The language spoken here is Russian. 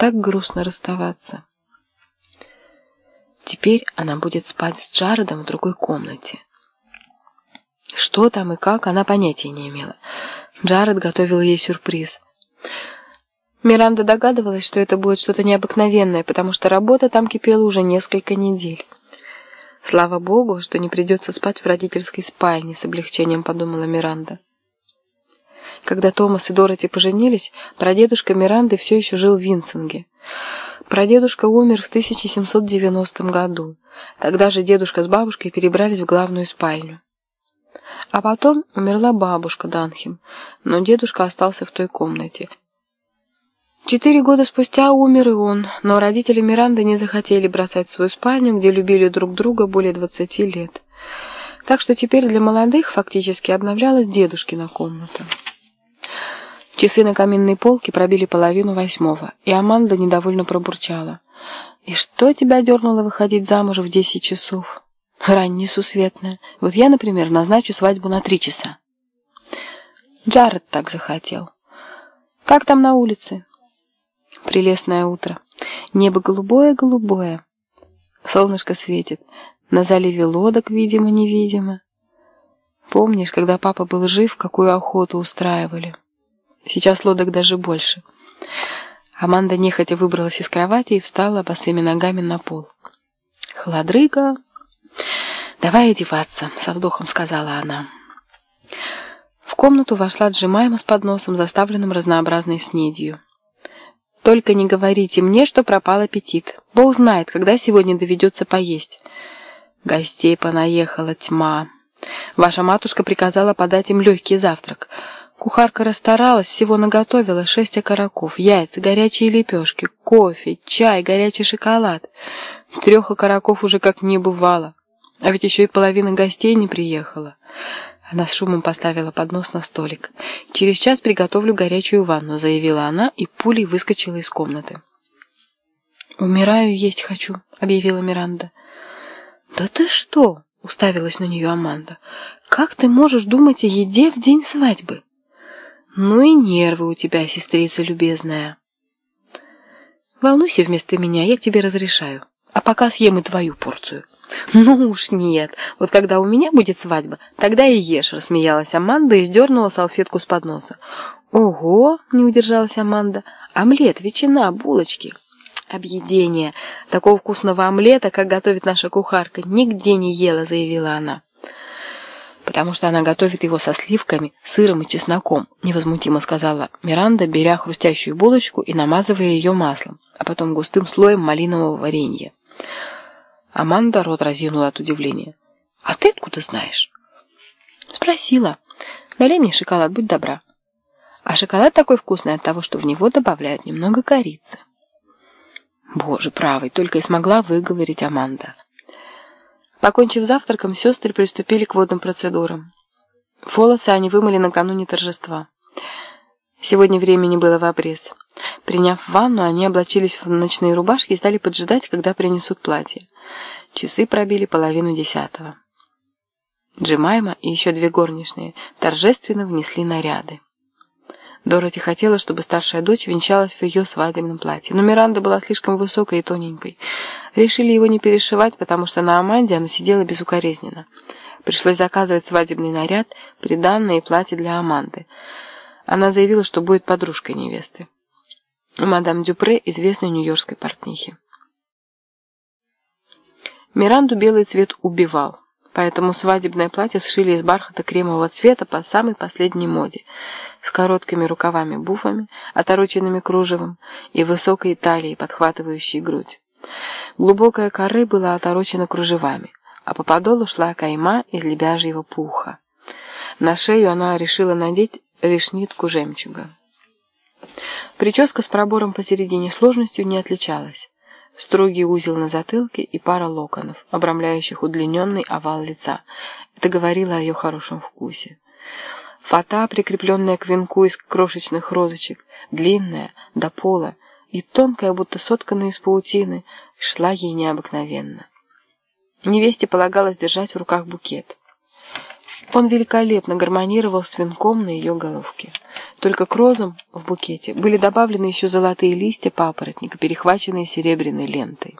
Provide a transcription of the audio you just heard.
так грустно расставаться. Теперь она будет спать с Джаредом в другой комнате. Что там и как, она понятия не имела. Джаред готовил ей сюрприз. Миранда догадывалась, что это будет что-то необыкновенное, потому что работа там кипела уже несколько недель. Слава богу, что не придется спать в родительской спальне, с облегчением подумала Миранда. Когда Томас и Дороти поженились, прадедушка Миранды все еще жил в Винсинге. Прадедушка умер в 1790 году. Тогда же дедушка с бабушкой перебрались в главную спальню. А потом умерла бабушка Данхем, но дедушка остался в той комнате. Четыре года спустя умер и он, но родители Миранды не захотели бросать свою спальню, где любили друг друга более двадцати лет. Так что теперь для молодых фактически обновлялась дедушкина комната. Часы на каминной полке пробили половину восьмого, и Аманда недовольно пробурчала. «И что тебя дернуло выходить замуж в десять часов?» «Рань несусветная. Вот я, например, назначу свадьбу на три часа». Джаред так захотел. «Как там на улице?» «Прелестное утро. Небо голубое-голубое. Солнышко светит. На заливе лодок, видимо-невидимо. Помнишь, когда папа был жив, какую охоту устраивали?» Сейчас лодок даже больше. Аманда нехотя выбралась из кровати и встала босыми ногами на пол. «Холодрыга!» «Давай одеваться», — со вдохом сказала она. В комнату вошла Джимайма с подносом, заставленным разнообразной снедью. «Только не говорите мне, что пропал аппетит. Бог знает, когда сегодня доведется поесть». Гостей понаехала тьма. Ваша матушка приказала подать им легкий завтрак — Кухарка расстаралась, всего наготовила шесть окороков, яйца, горячие лепешки, кофе, чай, горячий шоколад. Трех окороков уже как не бывало. А ведь еще и половина гостей не приехала. Она с шумом поставила поднос на столик. «Через час приготовлю горячую ванну», — заявила она и пулей выскочила из комнаты. «Умираю, есть хочу», — объявила Миранда. «Да ты что?» — уставилась на нее Аманда. «Как ты можешь думать о еде в день свадьбы?» Ну и нервы у тебя, сестрица любезная. Волнуйся вместо меня, я тебе разрешаю. А пока съем и твою порцию. Ну уж нет. Вот когда у меня будет свадьба, тогда и ешь, рассмеялась Аманда и сдернула салфетку с подноса. Ого, не удержалась Аманда. Омлет, ветчина, булочки. Объедение. Такого вкусного омлета, как готовит наша кухарка, нигде не ела, заявила она потому что она готовит его со сливками, сыром и чесноком», — невозмутимо сказала Миранда, беря хрустящую булочку и намазывая ее маслом, а потом густым слоем малинового варенья. Аманда рот разъянула от удивления. «А ты откуда знаешь?» «Спросила. Налей мне шоколад, будь добра». А шоколад такой вкусный от того, что в него добавляют немного корицы. Боже правый, только и смогла выговорить Аманда. Покончив завтраком, сестры приступили к водным процедурам. Волосы они вымыли накануне торжества. Сегодня времени было в обрез. Приняв ванну, они облачились в ночные рубашки и стали поджидать, когда принесут платье. Часы пробили половину десятого. Джимайма и еще две горничные торжественно внесли наряды. Дороти хотела, чтобы старшая дочь венчалась в ее свадебном платье, но Миранда была слишком высокой и тоненькой. Решили его не перешивать, потому что на Аманде оно сидело безукоризненно. Пришлось заказывать свадебный наряд, приданное и платье для Аманды. Она заявила, что будет подружкой невесты. Мадам Дюпре, известной нью-йоркской портнихи. Миранду белый цвет убивал. Поэтому свадебное платье сшили из бархата кремового цвета по самой последней моде, с короткими рукавами-буфами, отороченными кружевом и высокой талией, подхватывающей грудь. Глубокая коры была оторочена кружевами, а по подолу шла кайма из лебяжьего пуха. На шею она решила надеть лишь нитку жемчуга. Прическа с пробором посередине сложностью не отличалась строгий узел на затылке и пара локонов, обрамляющих удлиненный овал лица. Это говорило о ее хорошем вкусе. Фата, прикрепленная к венку из крошечных розочек, длинная, до пола, и тонкая, будто сотканная из паутины, шла ей необыкновенно. Невесте полагалось держать в руках букет. Он великолепно гармонировал с венком на ее головке. Только к розам в букете были добавлены еще золотые листья папоротника, перехваченные серебряной лентой.